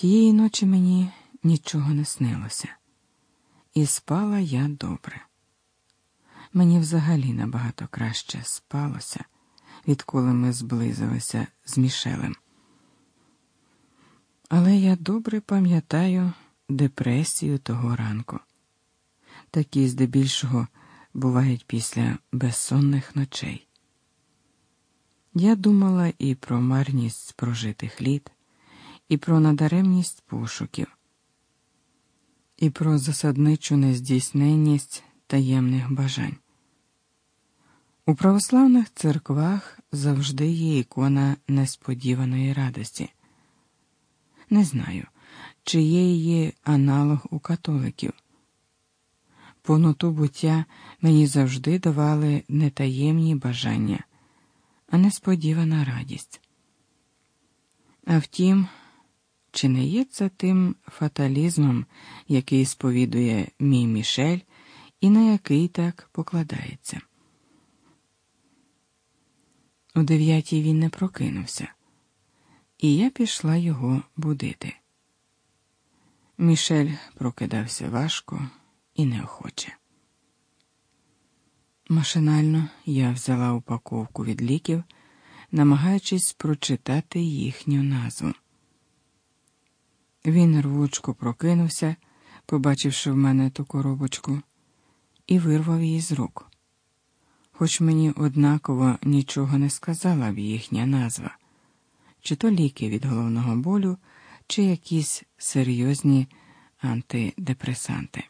Тієї ночі мені нічого не снилося, і спала я добре. Мені взагалі набагато краще спалося, відколи ми зблизилися з Мішелем. Але я добре пам'ятаю депресію того ранку. Такі здебільшого бувають після безсонних ночей. Я думала і про марність прожитих літ, і про надаремність пошуків, і про засадничу нездійсненність таємних бажань. У православних церквах завжди є ікона несподіваної радості. Не знаю, чи є її аналог у католиків. Повноту буття мені завжди давали не таємні бажання, а несподівана радість. А втім, чи не є це тим фаталізмом, який сповідує мій Мішель і на який так покладається? У дев'ятій він не прокинувся, і я пішла його будити. Мішель прокидався важко і неохоче. Машинально я взяла упаковку від ліків, намагаючись прочитати їхню назву. Він рвучко прокинувся, побачивши в мене ту коробочку, і вирвав її з рук. Хоч мені однаково нічого не сказала б їхня назва, чи то ліки від головного болю, чи якісь серйозні антидепресанти.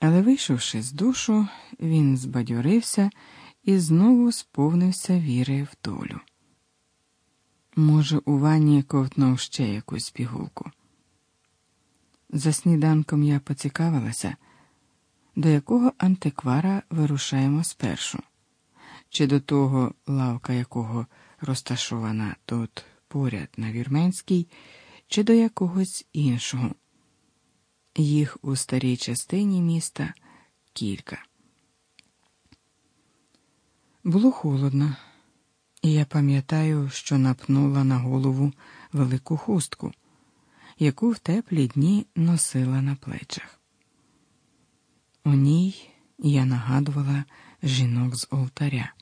Але, вийшовши з душу, він збадьорився і знову сповнився віри в долю. Може, у ванні ковтнув ще якусь пігулку. За сніданком я поцікавилася, до якого антиквара вирушаємо спершу, чи до того, лавка якого розташована тут поряд на Вірменській, чи до якогось іншого. Їх у старій частині міста кілька. Було холодно, і я пам'ятаю, що напнула на голову велику хустку, яку в теплі дні носила на плечах. У ній я нагадувала жінок з олтаря.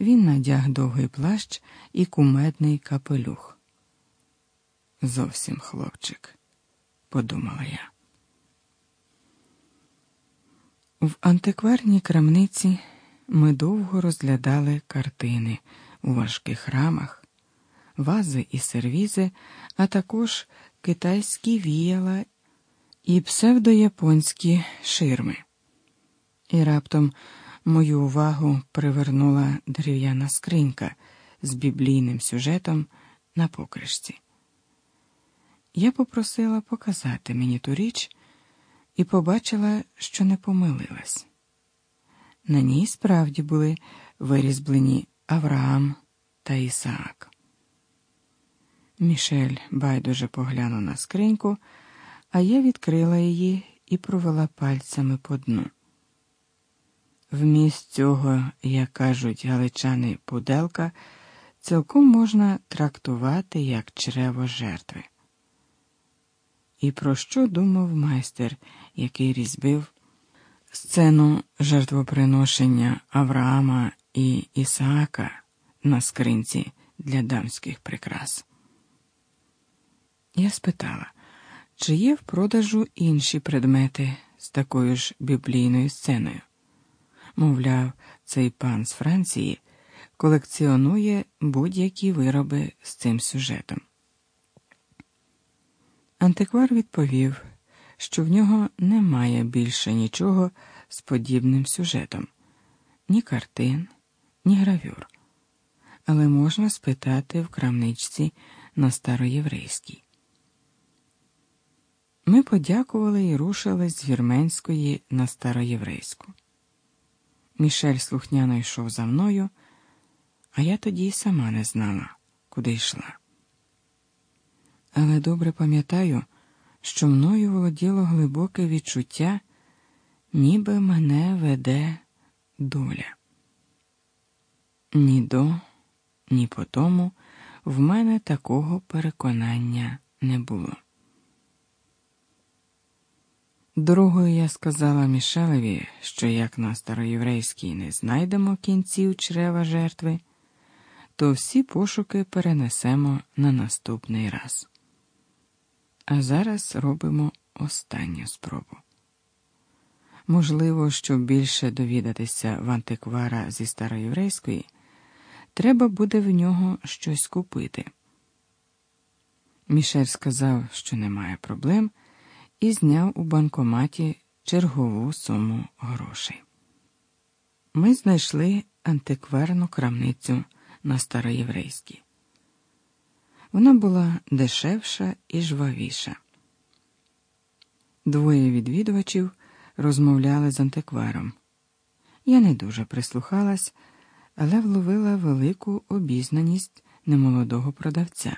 Він надяг довгий плащ і кумедний капелюх. Зовсім хлопчик подумала я. В антикварній крамниці ми довго розглядали картини у важких рамах, вази і сервізи, а також китайські віяла і псевдояпонські ширми. І раптом мою увагу привернула дерев'яна скринька з біблійним сюжетом на покришці. Я попросила показати мені ту річ і побачила, що не помилилась. На ній справді були вирізблені Авраам та Ісаак. Мішель байдуже поглянув на скриньку, а я відкрила її і провела пальцями по дну. Вміст цього, як кажуть галичани пуделка, цілком можна трактувати як чрево жертви. І про що думав майстер, який різьбив сцену жертвоприношення Авраама і Ісаака на скринці для дамських прикрас? Я спитала, чи є в продажу інші предмети з такою ж біблійною сценою? Мовляв, цей пан з Франції колекціонує будь-які вироби з цим сюжетом. Антиквар відповів, що в нього немає більше нічого з подібним сюжетом ні картин, ні гравюр, але можна спитати в крамничці на староєврейській. Ми подякували і рушили з вірменської на староєврейську. Мішель слухняно йшов за мною, а я тоді й сама не знала, куди йшла але добре пам'ятаю, що мною володіло глибоке відчуття, ніби мене веде доля. Ні до, ні по тому в мене такого переконання не було. Дорогою я сказала Мішелеві, що як на староєврейській не знайдемо кінців чрева жертви, то всі пошуки перенесемо на наступний раз. А зараз робимо останню спробу. Можливо, щоб більше довідатися в антиквара зі староєврейської, треба буде в нього щось купити. Мішель сказав, що немає проблем, і зняв у банкоматі чергову суму грошей. Ми знайшли антикварну крамницю на староєврейській. Вона була дешевша і жвавіша. Двоє відвідувачів розмовляли з антикваром. Я не дуже прислухалась, але вловила велику обізнаність немолодого продавця.